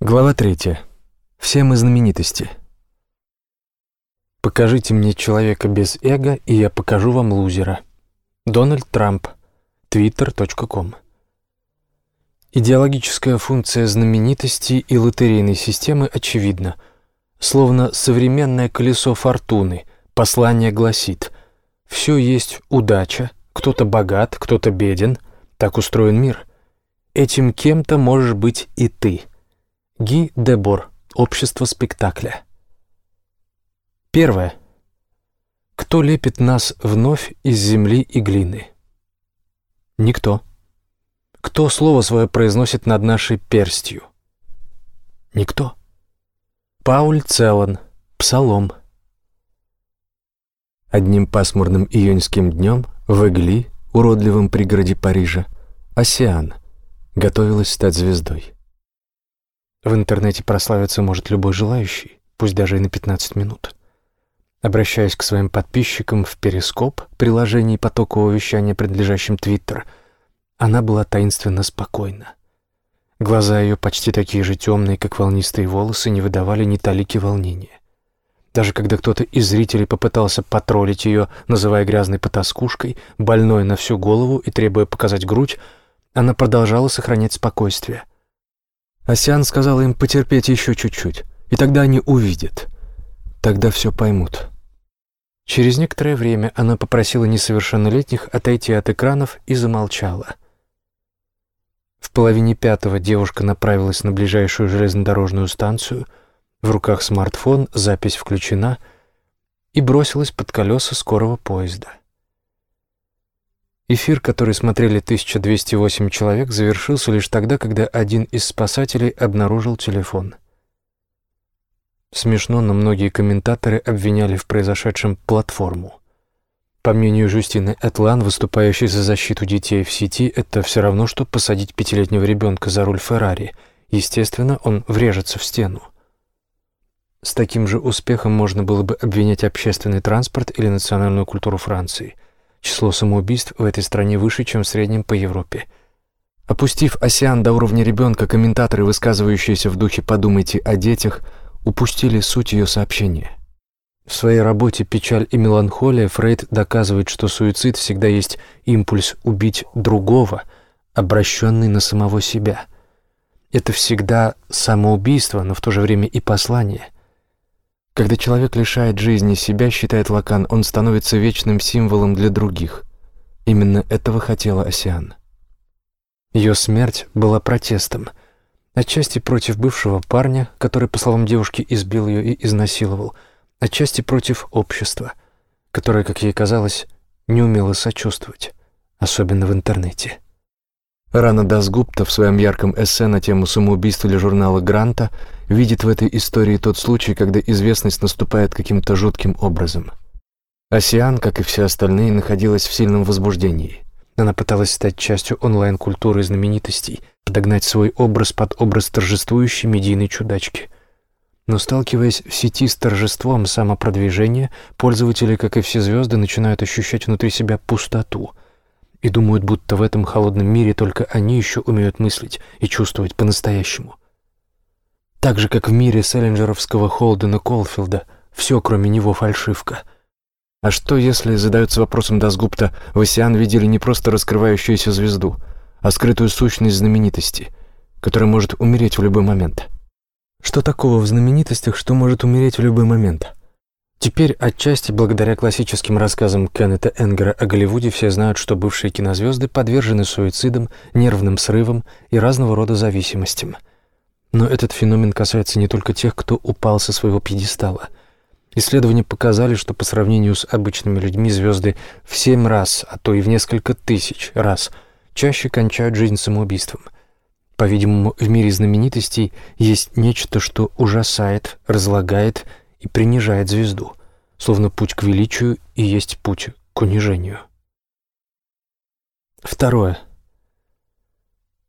Глава третья. Все мы знаменитости. Покажите мне человека без эго, и я покажу вам лузера. Дональд Трамп. Twitter.com. Идеологическая функция знаменитости и лотерейной системы очевидна. Словно современное колесо фортуны, послание гласит «Все есть удача, кто-то богат, кто-то беден, так устроен мир. Этим кем-то можешь быть и ты». Ги Дебор. Общество спектакля. Первое. Кто лепит нас вновь из земли и глины? Никто. Кто слово свое произносит над нашей перстью? Никто. Пауль Целан. Псалом. Одним пасмурным июньским днем в Игли, уродливом пригороде Парижа, Осиан готовилась стать звездой. В интернете прославиться может любой желающий, пусть даже и на 15 минут. Обращаясь к своим подписчикам в Перископ, приложении потокового вещания, принадлежащем Твиттер, она была таинственно спокойна. Глаза ее, почти такие же темные, как волнистые волосы, не выдавали ни талики волнения. Даже когда кто-то из зрителей попытался потроллить ее, называя грязной потаскушкой, больной на всю голову и требуя показать грудь, она продолжала сохранять спокойствие — Асян сказала им потерпеть еще чуть-чуть, и тогда они увидят. Тогда все поймут. Через некоторое время она попросила несовершеннолетних отойти от экранов и замолчала. В половине пятого девушка направилась на ближайшую железнодорожную станцию, в руках смартфон, запись включена, и бросилась под колеса скорого поезда. Эфир, который смотрели 1208 человек, завершился лишь тогда, когда один из спасателей обнаружил телефон. Смешно, но многие комментаторы обвиняли в произошедшем платформу. По мнению Жюстины Этлан, выступающей за защиту детей в сети, это все равно, что посадить пятилетнего ребенка за руль Феррари. Естественно, он врежется в стену. С таким же успехом можно было бы обвинять общественный транспорт или национальную культуру Франции – Число самоубийств в этой стране выше, чем в среднем по Европе. Опустив осиан до уровня ребенка, комментаторы, высказывающиеся в духе «подумайте о детях», упустили суть ее сообщения. В своей работе «Печаль и меланхолия» Фрейд доказывает, что суицид всегда есть импульс убить другого, обращенный на самого себя. Это всегда самоубийство, но в то же время и послание – когда человек лишает жизни себя, считает Лакан, он становится вечным символом для других. Именно этого хотела Осиан. Ее смерть была протестом. Отчасти против бывшего парня, который, по словам девушки, избил ее и изнасиловал, отчасти против общества, которое, как ей казалось, не умело сочувствовать, особенно в интернете. Рана Дасгупта в своем ярком эссе на тему самоубийства для журнала «Гранта» видит в этой истории тот случай, когда известность наступает каким-то жутким образом. Асиан, как и все остальные, находилась в сильном возбуждении. Она пыталась стать частью онлайн-культуры знаменитостей, подогнать свой образ под образ торжествующей медийной чудачки. Но сталкиваясь в сети с торжеством самопродвижения, пользователи, как и все звезды, начинают ощущать внутри себя пустоту — и думают, будто в этом холодном мире только они еще умеют мыслить и чувствовать по-настоящему. Так же, как в мире селлинджеровского Холдена Колфилда, все, кроме него, фальшивка. А что, если, задается вопросом Дасгупта, в Осиан видели не просто раскрывающуюся звезду, а скрытую сущность знаменитости, которая может умереть в любой момент? Что такого в знаменитостях, что может умереть в любой момент? Теперь отчасти благодаря классическим рассказам Кеннета Энгера о Голливуде все знают, что бывшие кинозвезды подвержены суицидам, нервным срывам и разного рода зависимостям. Но этот феномен касается не только тех, кто упал со своего пьедестала. Исследования показали, что по сравнению с обычными людьми звезды в семь раз, а то и в несколько тысяч раз чаще кончают жизнь самоубийством. По-видимому, в мире знаменитостей есть нечто, что ужасает, разлагает и принижает звезду, словно путь к величию и есть путь к унижению. Второе.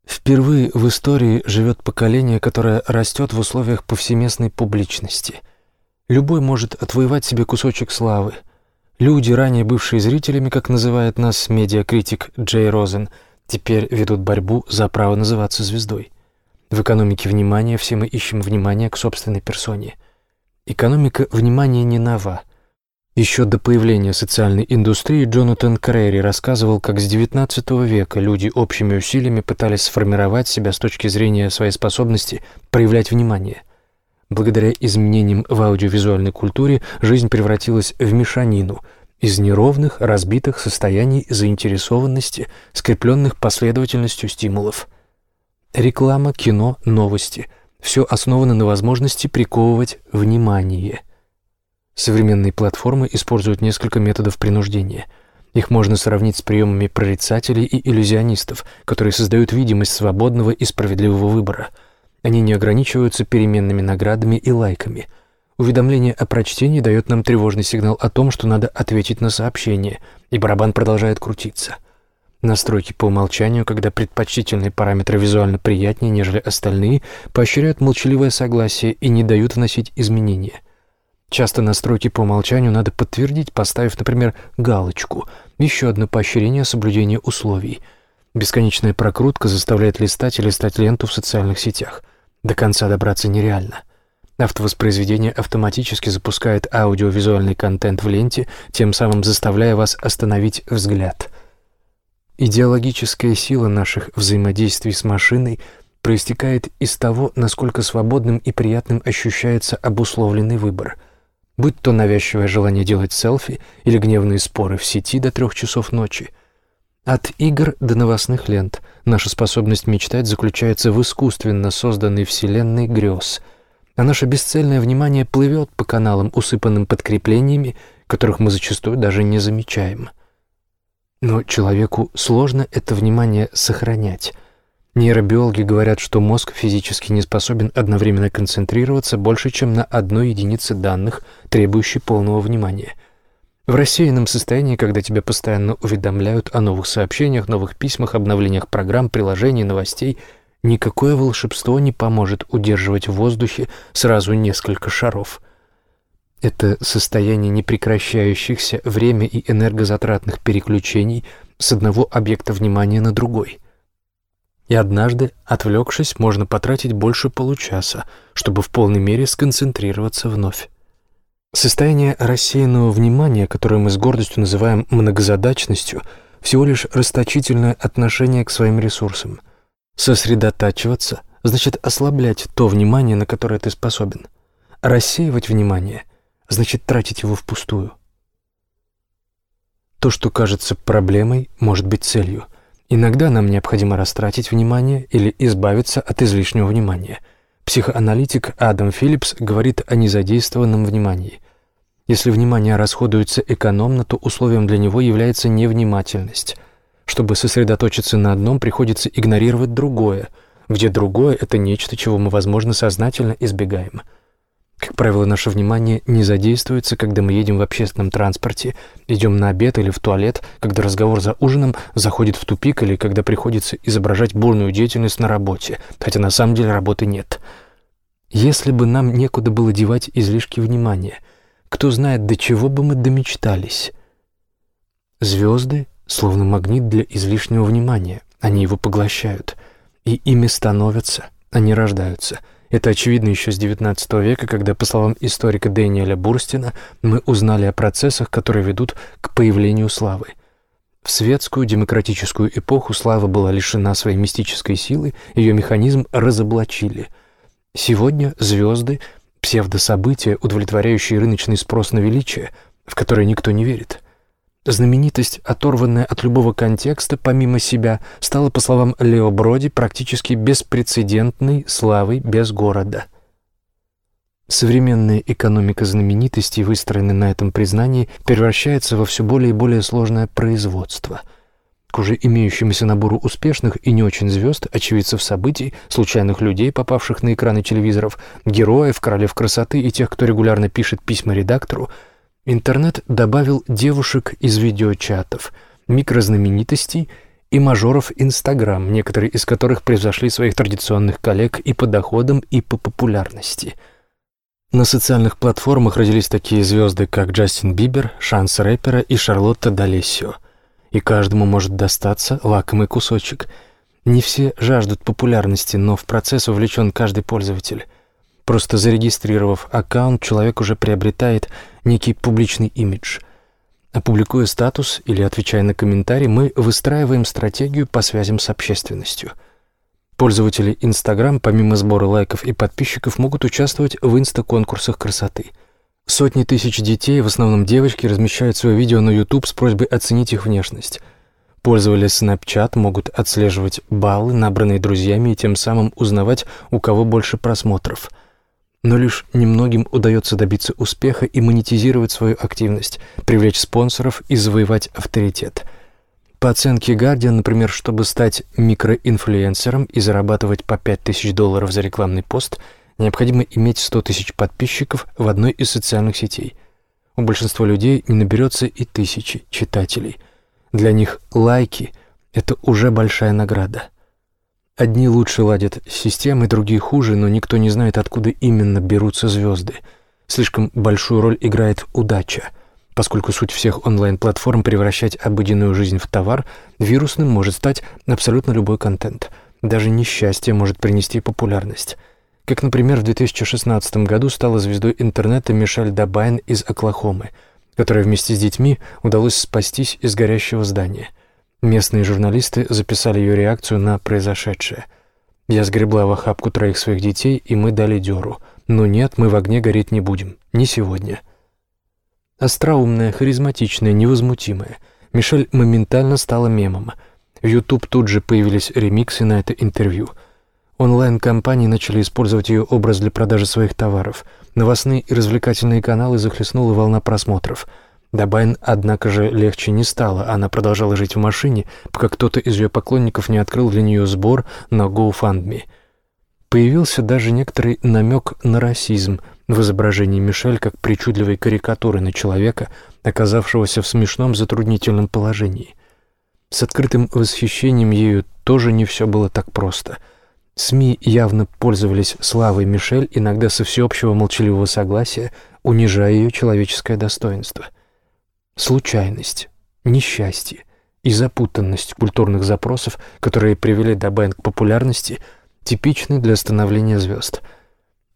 Впервые в истории живет поколение, которое растет в условиях повсеместной публичности. Любой может отвоевать себе кусочек славы. Люди, ранее бывшие зрителями, как называет нас медиакритик Джей Розен, теперь ведут борьбу за право называться звездой. В экономике внимания все мы ищем внимание к собственной персоне. Экономика внимания не нова. Еще до появления социальной индустрии Джонатан Крейри рассказывал, как с XIX века люди общими усилиями пытались сформировать себя с точки зрения своей способности проявлять внимание. Благодаря изменениям в аудиовизуальной культуре жизнь превратилась в мешанину из неровных, разбитых состояний заинтересованности, скрепленных последовательностью стимулов. Реклама, кино, новости – все основано на возможности приковывать внимание – Современные платформы используют несколько методов принуждения. Их можно сравнить с приемами прорицателей и иллюзионистов, которые создают видимость свободного и справедливого выбора. Они не ограничиваются переменными наградами и лайками. Уведомление о прочтении дает нам тревожный сигнал о том, что надо ответить на сообщение, и барабан продолжает крутиться. Настройки по умолчанию, когда предпочтительные параметры визуально приятнее, нежели остальные, поощряют молчаливое согласие и не дают вносить изменения – Часто настройки по умолчанию надо подтвердить, поставив, например, галочку. Еще одно поощрение соблюдения условий. Бесконечная прокрутка заставляет листать и листать ленту в социальных сетях. До конца добраться нереально. Автовоспроизведение автоматически запускает аудиовизуальный контент в ленте, тем самым заставляя вас остановить взгляд. Идеологическая сила наших взаимодействий с машиной проистекает из того, насколько свободным и приятным ощущается обусловленный выбор – будь то навязчивое желание делать селфи или гневные споры в сети до трех часов ночи. От игр до новостных лент наша способность мечтать заключается в искусственно созданной вселенной грез, а наше бесцельное внимание плывет по каналам, усыпанным подкреплениями, которых мы зачастую даже не замечаем. Но человеку сложно это внимание сохранять — Нейробиологи говорят, что мозг физически не способен одновременно концентрироваться больше, чем на одной единице данных, требующей полного внимания. В рассеянном состоянии, когда тебя постоянно уведомляют о новых сообщениях, новых письмах, обновлениях программ, приложений, новостей, никакое волшебство не поможет удерживать в воздухе сразу несколько шаров. Это состояние непрекращающихся время и энергозатратных переключений с одного объекта внимания на другой – и однажды, отвлекшись, можно потратить больше получаса, чтобы в полной мере сконцентрироваться вновь. Состояние рассеянного внимания, которое мы с гордостью называем многозадачностью, всего лишь расточительное отношение к своим ресурсам. Сосредотачиваться значит ослаблять то внимание, на которое ты способен. Рассеивать внимание значит тратить его впустую. То, что кажется проблемой, может быть целью – Иногда нам необходимо растратить внимание или избавиться от излишнего внимания. Психоаналитик Адам Филлипс говорит о незадействованном внимании. Если внимание расходуется экономно, то условием для него является невнимательность. Чтобы сосредоточиться на одном, приходится игнорировать другое, где другое — это нечто, чего мы, возможно, сознательно избегаем – как правило, наше внимание не задействуется, когда мы едем в общественном транспорте, идем на обед или в туалет, когда разговор за ужином заходит в тупик или когда приходится изображать бурную деятельность на работе, хотя на самом деле работы нет. Если бы нам некуда было девать излишки внимания, кто знает, до чего бы мы домечтались. Звезды словно магнит для излишнего внимания, они его поглощают, и ими становятся, они рождаются — это очевидно еще с XIX века, когда, по словам историка Дэниеля Бурстина, мы узнали о процессах, которые ведут к появлению славы. В светскую демократическую эпоху слава была лишена своей мистической силы, ее механизм разоблачили. Сегодня звезды — псевдособытия, удовлетворяющие рыночный спрос на величие, в которое никто не верит — Знаменитость, оторванная от любого контекста, помимо себя, стала, по словам Лео Броди, практически беспрецедентной славой без города. Современная экономика знаменитостей, выстроенная на этом признании, превращается во все более и более сложное производство. К уже имеющемуся набору успешных и не очень звезд, очевидцев событий, случайных людей, попавших на экраны телевизоров, героев, королев красоты и тех, кто регулярно пишет письма редактору – Интернет добавил девушек из видеочатов, микрознаменитостей и мажоров Инстаграм, некоторые из которых превзошли своих традиционных коллег и по доходам, и по популярности. На социальных платформах родились такие звезды, как Джастин Бибер, Шанс рэпера и Шарлотта Далесио. И каждому может достаться лакомый кусочек. Не все жаждут популярности, но в процесс увлечен каждый пользователь. Просто зарегистрировав аккаунт, человек уже приобретает некий публичный имидж. Опубликуя статус или отвечая на комментарий, мы выстраиваем стратегию по связям с общественностью. Пользователи Instagram, помимо сбора лайков и подписчиков, могут участвовать в инста-конкурсах красоты. Сотни тысяч детей, в основном девочки, размещают свои видео на YouTube с просьбой оценить их внешность. Пользователи Snapchat могут отслеживать баллы, набранные друзьями, и тем самым узнавать, у кого больше просмотров. Но лишь немногим удается добиться успеха и монетизировать свою активность, привлечь спонсоров и завоевать авторитет. По оценке Guardian, например, чтобы стать микроинфлюенсером и зарабатывать по 5000 долларов за рекламный пост, необходимо иметь 100 тысяч подписчиков в одной из социальных сетей. У большинства людей не наберется и тысячи читателей – для них лайки — это уже большая награда. Одни лучше ладят с системой, другие хуже, но никто не знает, откуда именно берутся звезды. Слишком большую роль играет удача. Поскольку суть всех онлайн-платформ превращать обыденную жизнь в товар, вирусным может стать абсолютно любой контент. Даже несчастье может принести популярность. Как, например, в 2016 году стала звездой интернета Мишель Дабайн из Оклахомы — которой вместе с детьми удалось спастись из горящего здания. Местные журналисты записали ее реакцию на произошедшее. Я сгребла в охапку троих своих детей, и мы дали дёру. Но нет, мы в огне гореть не будем. Не сегодня. Остроумная, харизматичная, невозмутимая. Мишель моментально стала мемом. В YouTube тут же появились ремиксы на это интервью. Онлайн-компании начали использовать ее образ для продажи своих товаров – Новостные и развлекательные каналы захлестнула волна просмотров. Дабайн, однако же, легче не стало. Она продолжала жить в машине, пока кто-то из ее поклонников не открыл для нее сбор на GoFundMe. Появился даже некоторый намек на расизм в изображении Мишель как причудливой карикатуры на человека, оказавшегося в смешном затруднительном положении. С открытым восхищением ею тоже не все было так просто — СМИ явно пользовались славой Мишель, иногда со всеобщего молчаливого согласия, унижая ее человеческое достоинство. Случайность, несчастье и запутанность культурных запросов, которые привели Дабайн к популярности, типичны для становления звезд.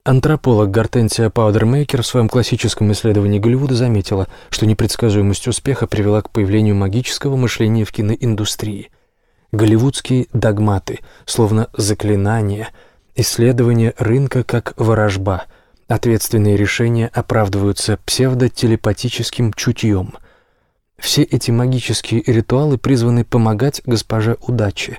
Антрополог Гортенсия Паудермейкер в своем классическом исследовании Голливуда заметила, что непредсказуемость успеха привела к появлению магического мышления в киноиндустрии – голливудские догматы, словно заклинания, исследование рынка как ворожба. Ответственные решения оправдываются псевдотелепатическим чутьем. Все эти магические ритуалы призваны помогать госпоже удачи.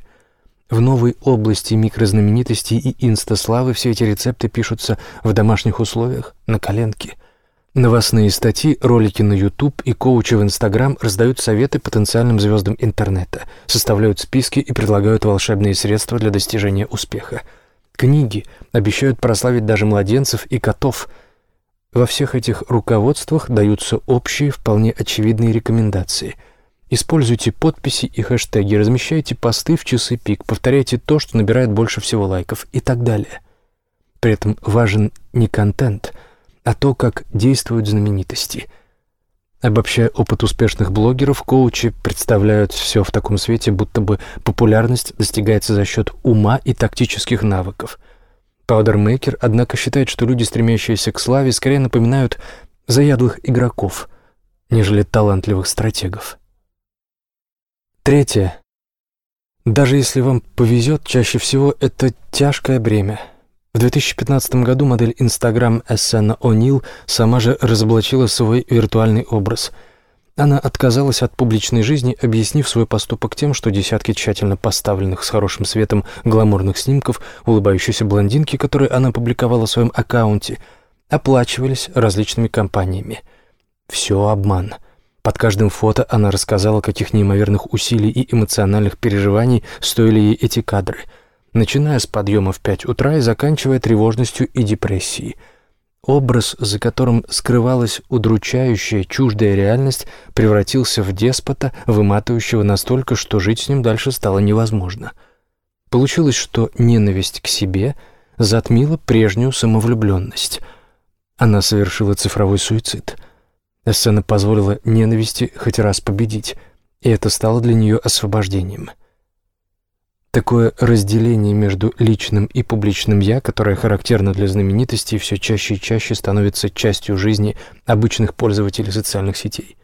В новой области микрознаменитостей и инстаславы все эти рецепты пишутся в домашних условиях, на коленке – Новостные статьи, ролики на YouTube и коучи в Instagram раздают советы потенциальным звездам интернета, составляют списки и предлагают волшебные средства для достижения успеха. Книги обещают прославить даже младенцев и котов. Во всех этих руководствах даются общие, вполне очевидные рекомендации. Используйте подписи и хэштеги, размещайте посты в часы пик, повторяйте то, что набирает больше всего лайков и так далее. При этом важен не контент – а то, как действуют знаменитости. Обобщая опыт успешных блогеров, коучи представляют все в таком свете, будто бы популярность достигается за счет ума и тактических навыков. Паудермейкер, однако, считает, что люди, стремящиеся к славе, скорее напоминают заядлых игроков, нежели талантливых стратегов. Третье. Даже если вам повезет, чаще всего это тяжкое бремя — в 2015 году модель Instagram Эссена О'Нил сама же разоблачила свой виртуальный образ. Она отказалась от публичной жизни, объяснив свой поступок тем, что десятки тщательно поставленных с хорошим светом гламурных снимков улыбающейся блондинки, которые она публиковала в своем аккаунте, оплачивались различными компаниями. Все обман. Под каждым фото она рассказала, каких неимоверных усилий и эмоциональных переживаний стоили ей эти кадры – начиная с подъема в пять утра и заканчивая тревожностью и депрессией. Образ, за которым скрывалась удручающая, чуждая реальность, превратился в деспота, выматывающего настолько, что жить с ним дальше стало невозможно. Получилось, что ненависть к себе затмила прежнюю самовлюбленность. Она совершила цифровой суицид. Сцена позволила ненависти хоть раз победить, и это стало для нее освобождением — Такое разделение между личным и публичным «я», которое характерно для знаменитостей, все чаще и чаще становится частью жизни обычных пользователей социальных сетей.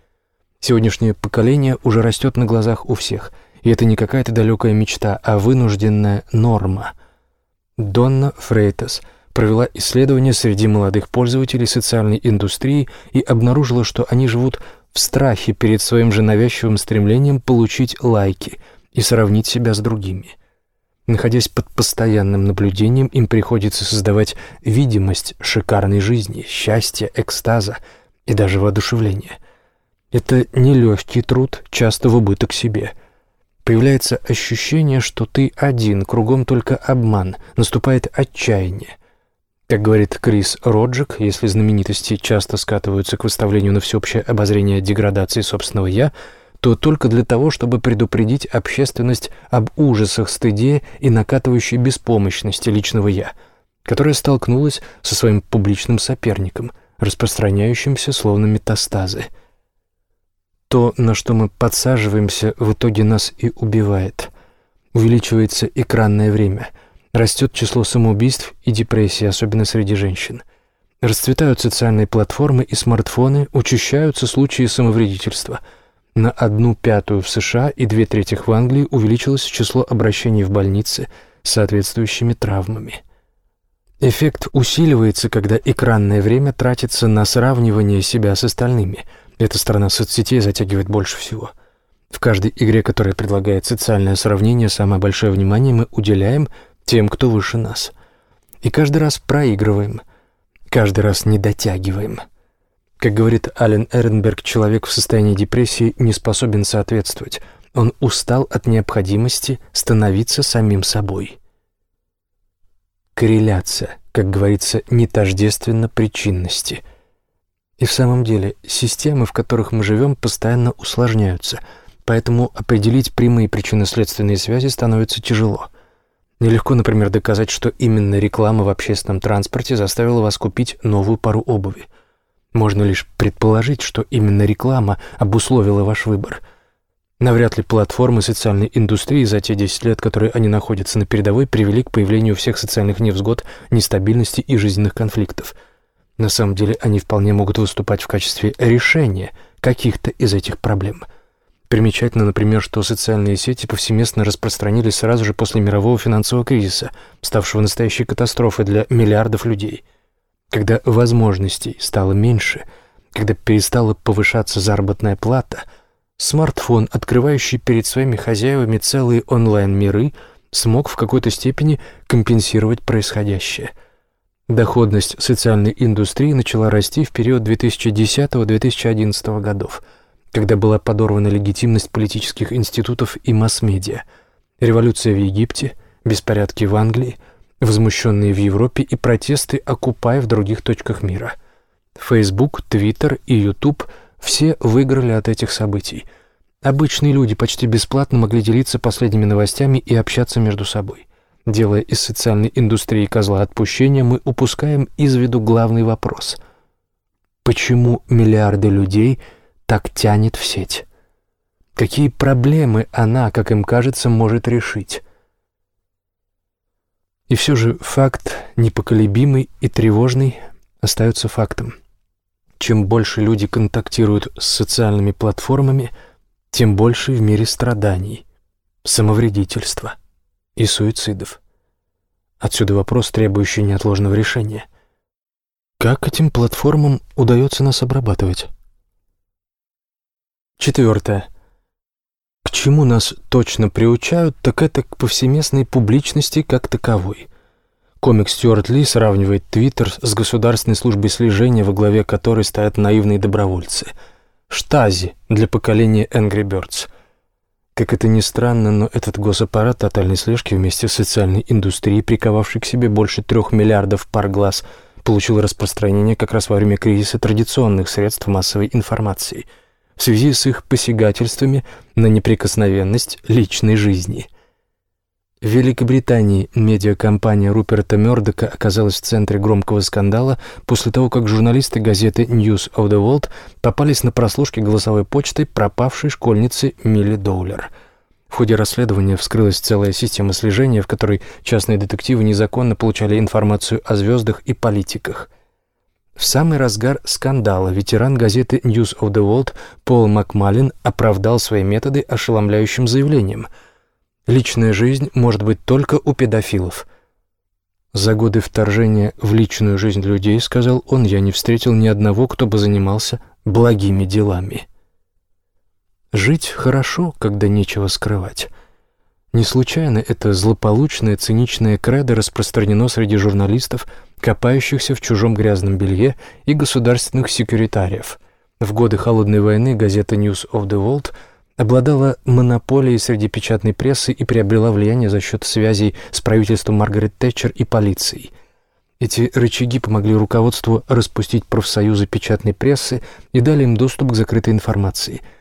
Сегодняшнее поколение уже растет на глазах у всех, и это не какая-то далекая мечта, а вынужденная норма. Донна Фрейтас провела исследование среди молодых пользователей социальной индустрии и обнаружила, что они живут в страхе перед своим же навязчивым стремлением получить лайки и сравнить себя с другими. Находясь под постоянным наблюдением, им приходится создавать видимость шикарной жизни, счастья, экстаза и даже воодушевления. Это нелегкий труд, часто в убыток себе. Появляется ощущение, что ты один, кругом только обман, наступает отчаяние. Как говорит Крис Роджик, если знаменитости часто скатываются к выставлению на всеобщее обозрение деградации собственного «я», то только для того, чтобы предупредить общественность об ужасах, стыде и накатывающей беспомощности личного «я», которая столкнулась со своим публичным соперником, распространяющимся словно метастазы. То, на что мы подсаживаемся, в итоге нас и убивает. Увеличивается экранное время — Растет число самоубийств и депрессий, особенно среди женщин. Расцветают социальные платформы и смартфоны, учащаются случаи самовредительства. На одну пятую в США и две трети в Англии увеличилось число обращений в больницы с соответствующими травмами. Эффект усиливается, когда экранное время тратится на сравнивание себя с остальными. Эта сторона соцсетей затягивает больше всего. В каждой игре, которая предлагает социальное сравнение, самое большое внимание мы уделяем – тем, кто выше нас. И каждый раз проигрываем, каждый раз не дотягиваем. Как говорит Ален Эренберг, человек в состоянии депрессии не способен соответствовать. Он устал от необходимости становиться самим собой. Корреляция, как говорится, не тождественна причинности. И в самом деле системы, в которых мы живем, постоянно усложняются, поэтому определить прямые причинно-следственные связи становится тяжело – Нелегко, например, доказать, что именно реклама в общественном транспорте заставила вас купить новую пару обуви. Можно лишь предположить, что именно реклама обусловила ваш выбор. Навряд ли платформы социальной индустрии за те 10 лет, которые они находятся на передовой, привели к появлению всех социальных невзгод, нестабильности и жизненных конфликтов. На самом деле они вполне могут выступать в качестве решения каких-то из этих проблем – Примечательно, например, что социальные сети повсеместно распространились сразу же после мирового финансового кризиса, ставшего настоящей катастрофой для миллиардов людей. Когда возможностей стало меньше, когда перестала повышаться заработная плата, смартфон, открывающий перед своими хозяевами целые онлайн-миры, смог в какой-то степени компенсировать происходящее. Доходность социальной индустрии начала расти в период 2010-2011 годов – когда была подорвана легитимность политических институтов и масс-медиа, революция в Египте, беспорядки в Англии, возмущенные в Европе и протесты Окупай в других точках мира. Facebook, Twitter и YouTube все выиграли от этих событий. Обычные люди почти бесплатно могли делиться последними новостями и общаться между собой. Делая из социальной индустрии козла отпущения, мы упускаем из виду главный вопрос. Почему миллиарды людей – так тянет в сеть? Какие проблемы она, как им кажется, может решить? И все же факт, непоколебимый и тревожный, остается фактом. Чем больше люди контактируют с социальными платформами, тем больше в мире страданий, самовредительства и суицидов. Отсюда вопрос, требующий неотложного решения. Как этим платформам удается нас обрабатывать? Четвертое. Чему нас точно приучают, так это к повсеместной публичности как таковой. Комик Стюарт Ли сравнивает Твиттер с государственной службой слежения, во главе которой стоят наивные добровольцы. Штази для поколения Angry Birds. Как это ни странно, но этот госаппарат тотальной слежки вместе с социальной индустрией, приковавшей к себе больше трех миллиардов пар глаз, получил распространение как раз во время кризиса традиционных средств массовой информации – в связи с их посягательствами на неприкосновенность личной жизни. В Великобритании медиакомпания Руперта Мёрдока оказалась в центре громкого скандала после того, как журналисты газеты News of the World попались на прослушки голосовой почты пропавшей школьницы Милли Доулер. В ходе расследования вскрылась целая система слежения, в которой частные детективы незаконно получали информацию о звездах и политиках. В самый разгар скандала ветеран газеты News of the World Пол Макмалин оправдал свои методы ошеломляющим заявлением «Личная жизнь может быть только у педофилов». «За годы вторжения в личную жизнь людей, — сказал он, — я не встретил ни одного, кто бы занимался благими делами». Жить хорошо, когда нечего скрывать. Не случайно это злополучное, циничное кредо распространено среди журналистов, копающихся в чужом грязном белье и государственных секретариев. В годы Холодной войны газета News of the World обладала монополией среди печатной прессы и приобрела влияние за счет связей с правительством Маргарет Тэтчер и полицией. Эти рычаги помогли руководству распустить профсоюзы печатной прессы и дали им доступ к закрытой информации –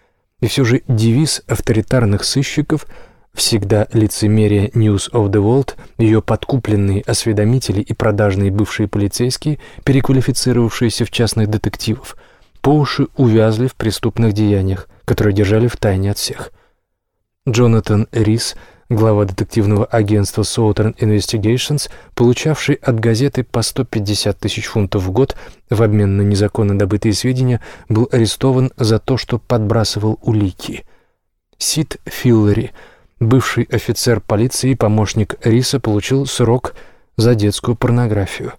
и все же девиз авторитарных сыщиков всегда лицемерие News of the World, ее подкупленные осведомители и продажные бывшие полицейские, переквалифицировавшиеся в частных детективов, по уши увязли в преступных деяниях, которые держали в тайне от всех. Джонатан Рис – глава детективного агентства Southern Investigations, получавший от газеты по 150 тысяч фунтов в год в обмен на незаконно добытые сведения, был арестован за то, что подбрасывал улики. Сид Филлери, бывший офицер полиции и помощник Риса, получил срок за детскую порнографию.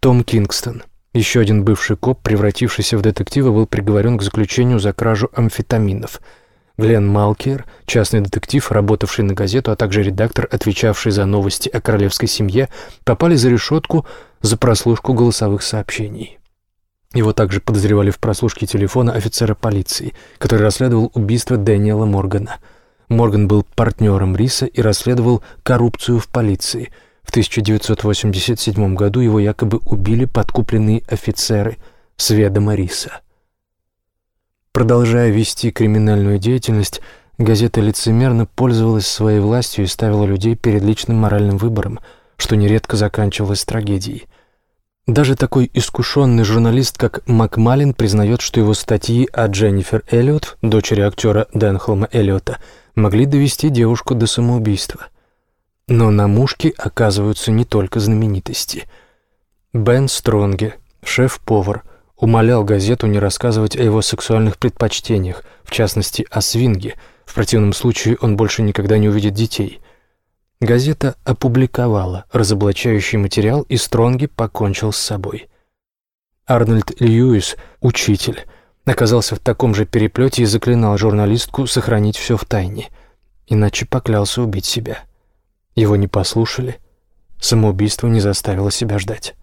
Том Кингстон, еще один бывший коп, превратившийся в детектива, был приговорен к заключению за кражу амфетаминов – Глен Малкер, частный детектив, работавший на газету, а также редактор, отвечавший за новости о королевской семье, попали за решетку за прослушку голосовых сообщений. Его также подозревали в прослушке телефона офицера полиции, который расследовал убийство Дэниела Моргана. Морган был партнером Риса и расследовал коррупцию в полиции. В 1987 году его якобы убили подкупленные офицеры с ведома Риса. Продолжая вести криминальную деятельность, газета лицемерно пользовалась своей властью и ставила людей перед личным моральным выбором, что нередко заканчивалось трагедией. Даже такой искушенный журналист, как Макмалин, признает, что его статьи о Дженнифер Эллиот, дочери актера Дэнхолма Эллиота, могли довести девушку до самоубийства. Но на мушке оказываются не только знаменитости. Бен Стронге, шеф-повар – умолял газету не рассказывать о его сексуальных предпочтениях, в частности, о свинге. В противном случае он больше никогда не увидит детей. Газета опубликовала разоблачающий материал, и Стронги покончил с собой. Арнольд Льюис, учитель, оказался в таком же переплете и заклинал журналистку сохранить все в тайне, иначе поклялся убить себя. Его не послушали, самоубийство не заставило себя ждать.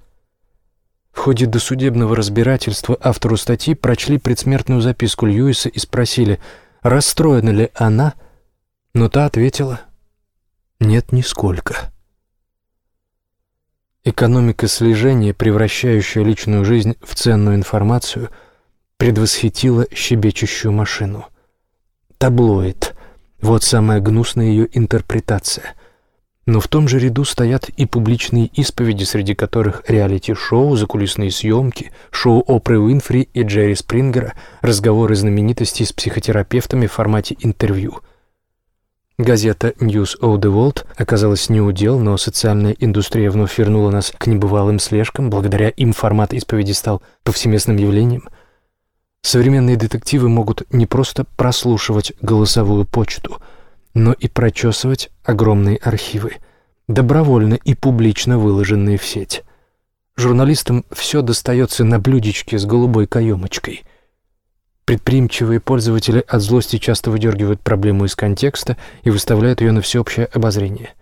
В ходе досудебного разбирательства автору статьи прочли предсмертную записку Льюиса и спросили, расстроена ли она, но та ответила «нет, нисколько». Экономика слежения, превращающая личную жизнь в ценную информацию, предвосхитила щебечущую машину. Таблоид — вот самая гнусная ее интерпретация — но в том же ряду стоят и публичные исповеди, среди которых реалити-шоу, закулисные съемки, шоу Опры Уинфри и Джерри Спрингера, разговоры знаменитостей с психотерапевтами в формате интервью. Газета News of the World оказалась неудел, но социальная индустрия вновь вернула нас к небывалым слежкам, благодаря им формат исповеди стал повсеместным явлением. Современные детективы могут не просто прослушивать голосовую почту — но и прочесывать огромные архивы, добровольно и публично выложенные в сеть. Журналистам все достается на блюдечке с голубой каемочкой. Предприимчивые пользователи от злости часто выдергивают проблему из контекста и выставляют ее на всеобщее обозрение.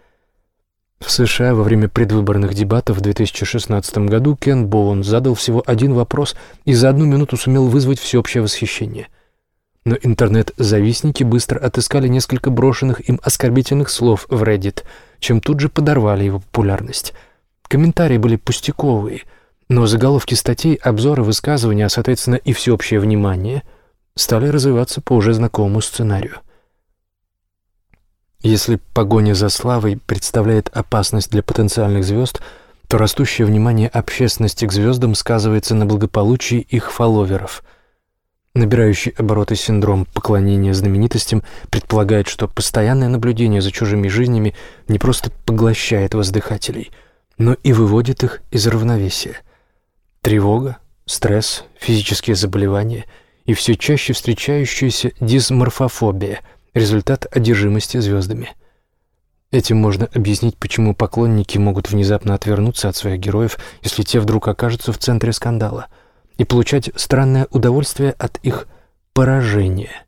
В США во время предвыборных дебатов в 2016 году Кен Боун задал всего один вопрос и за одну минуту сумел вызвать всеобщее восхищение – но интернет-завистники быстро отыскали несколько брошенных им оскорбительных слов в Reddit, чем тут же подорвали его популярность. Комментарии были пустяковые, но заголовки статей, обзоры, высказывания, а соответственно и всеобщее внимание стали развиваться по уже знакомому сценарию. Если погоня за славой представляет опасность для потенциальных звезд, то растущее внимание общественности к звездам сказывается на благополучии их фолловеров – Набирающий обороты синдром поклонения знаменитостям предполагает, что постоянное наблюдение за чужими жизнями не просто поглощает воздыхателей, но и выводит их из равновесия. Тревога, стресс, физические заболевания и все чаще встречающаяся дисморфофобия – результат одержимости звездами. Этим можно объяснить, почему поклонники могут внезапно отвернуться от своих героев, если те вдруг окажутся в центре скандала – и получать странное удовольствие от их поражения.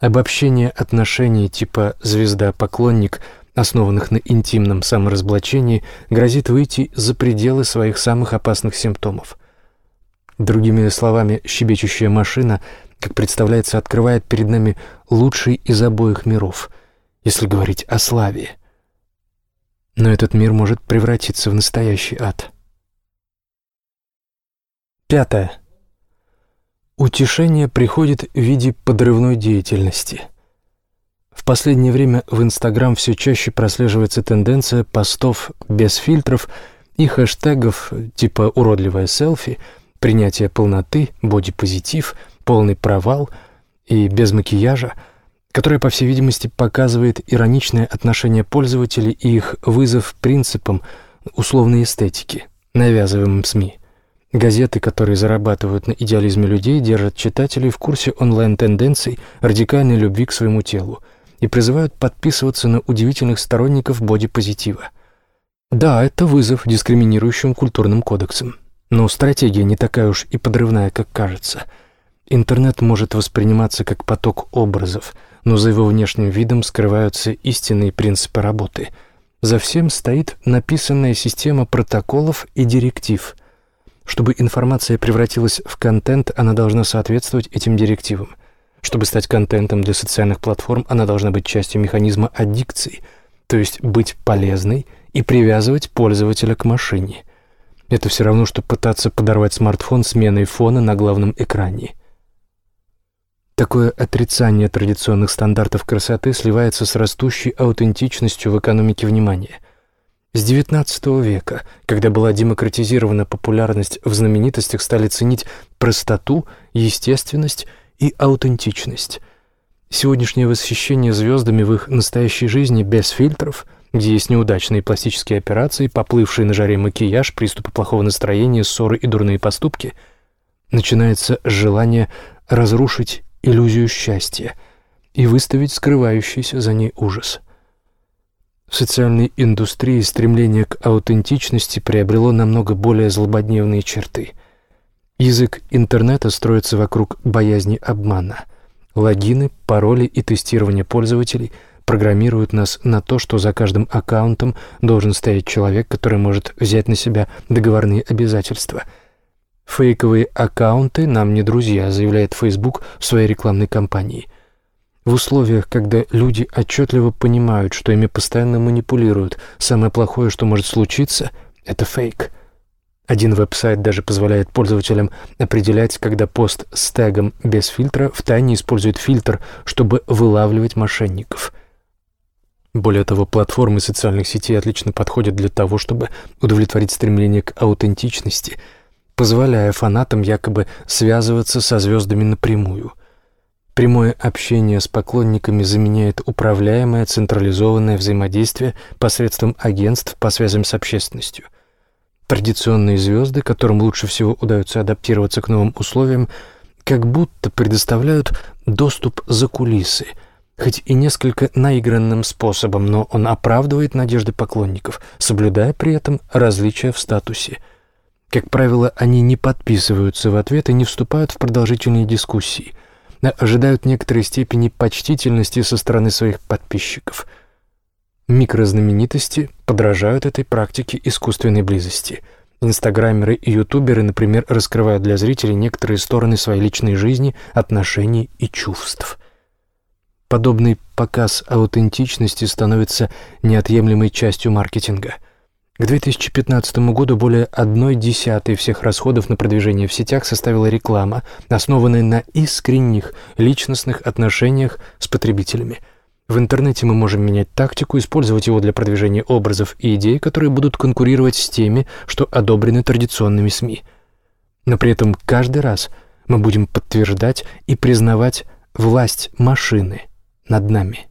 Обобщение отношений типа «звезда-поклонник», основанных на интимном саморазоблачении, грозит выйти за пределы своих самых опасных симптомов. Другими словами, щебечущая машина, как представляется, открывает перед нами лучший из обоих миров, если говорить о славе. Но этот мир может превратиться в настоящий ад – Пятое. Утешение приходит в виде подрывной деятельности. В последнее время в Инстаграм все чаще прослеживается тенденция постов без фильтров и хэштегов типа «уродливое селфи», «принятие полноты», «бодипозитив», «полный провал» и «без макияжа», которая, по всей видимости, показывает ироничное отношение пользователей и их вызов принципам условной эстетики, навязываемым СМИ – Газеты, которые зарабатывают на идеализме людей, держат читателей в курсе онлайн-тенденций радикальной любви к своему телу и призывают подписываться на удивительных сторонников бодипозитива. Да, это вызов дискриминирующим культурным кодексам. Но стратегия не такая уж и подрывная, как кажется. Интернет может восприниматься как поток образов, но за его внешним видом скрываются истинные принципы работы. За всем стоит написанная система протоколов и директив – чтобы информация превратилась в контент, она должна соответствовать этим директивам. Чтобы стать контентом для социальных платформ, она должна быть частью механизма аддикции, то есть быть полезной и привязывать пользователя к машине. Это все равно, что пытаться подорвать смартфон сменой фона на главном экране. Такое отрицание традиционных стандартов красоты сливается с растущей аутентичностью в экономике внимания. С XIX века, когда была демократизирована популярность, в знаменитостях стали ценить простоту, естественность и аутентичность. Сегодняшнее восхищение звездами в их настоящей жизни без фильтров, где есть неудачные пластические операции, поплывшие на жаре макияж, приступы плохого настроения, ссоры и дурные поступки, начинается желание разрушить иллюзию счастья и выставить скрывающийся за ней ужас – в социальной индустрии стремление к аутентичности приобрело намного более злободневные черты. Язык интернета строится вокруг боязни обмана. Логины, пароли и тестирование пользователей программируют нас на то, что за каждым аккаунтом должен стоять человек, который может взять на себя договорные обязательства. «Фейковые аккаунты нам не друзья», заявляет Facebook в своей рекламной кампании – в условиях, когда люди отчетливо понимают, что ими постоянно манипулируют, самое плохое, что может случиться, это фейк. Один веб-сайт даже позволяет пользователям определять, когда пост с тегом без фильтра втайне использует фильтр, чтобы вылавливать мошенников. Более того, платформы социальных сетей отлично подходят для того, чтобы удовлетворить стремление к аутентичности, позволяя фанатам якобы связываться со звездами напрямую – Прямое общение с поклонниками заменяет управляемое централизованное взаимодействие посредством агентств по связям с общественностью. Традиционные звезды, которым лучше всего удается адаптироваться к новым условиям, как будто предоставляют доступ за кулисы, хоть и несколько наигранным способом, но он оправдывает надежды поклонников, соблюдая при этом различия в статусе. Как правило, они не подписываются в ответ и не вступают в продолжительные дискуссии – ожидают некоторой степени почтительности со стороны своих подписчиков. Микрознаменитости подражают этой практике искусственной близости. Инстаграмеры и ютуберы, например, раскрывают для зрителей некоторые стороны своей личной жизни, отношений и чувств. Подобный показ аутентичности становится неотъемлемой частью маркетинга – к 2015 году более одной десятой всех расходов на продвижение в сетях составила реклама, основанная на искренних личностных отношениях с потребителями. В интернете мы можем менять тактику, использовать его для продвижения образов и идей, которые будут конкурировать с теми, что одобрены традиционными СМИ. Но при этом каждый раз Мы будем подтверждать и признавать власть машины над нами.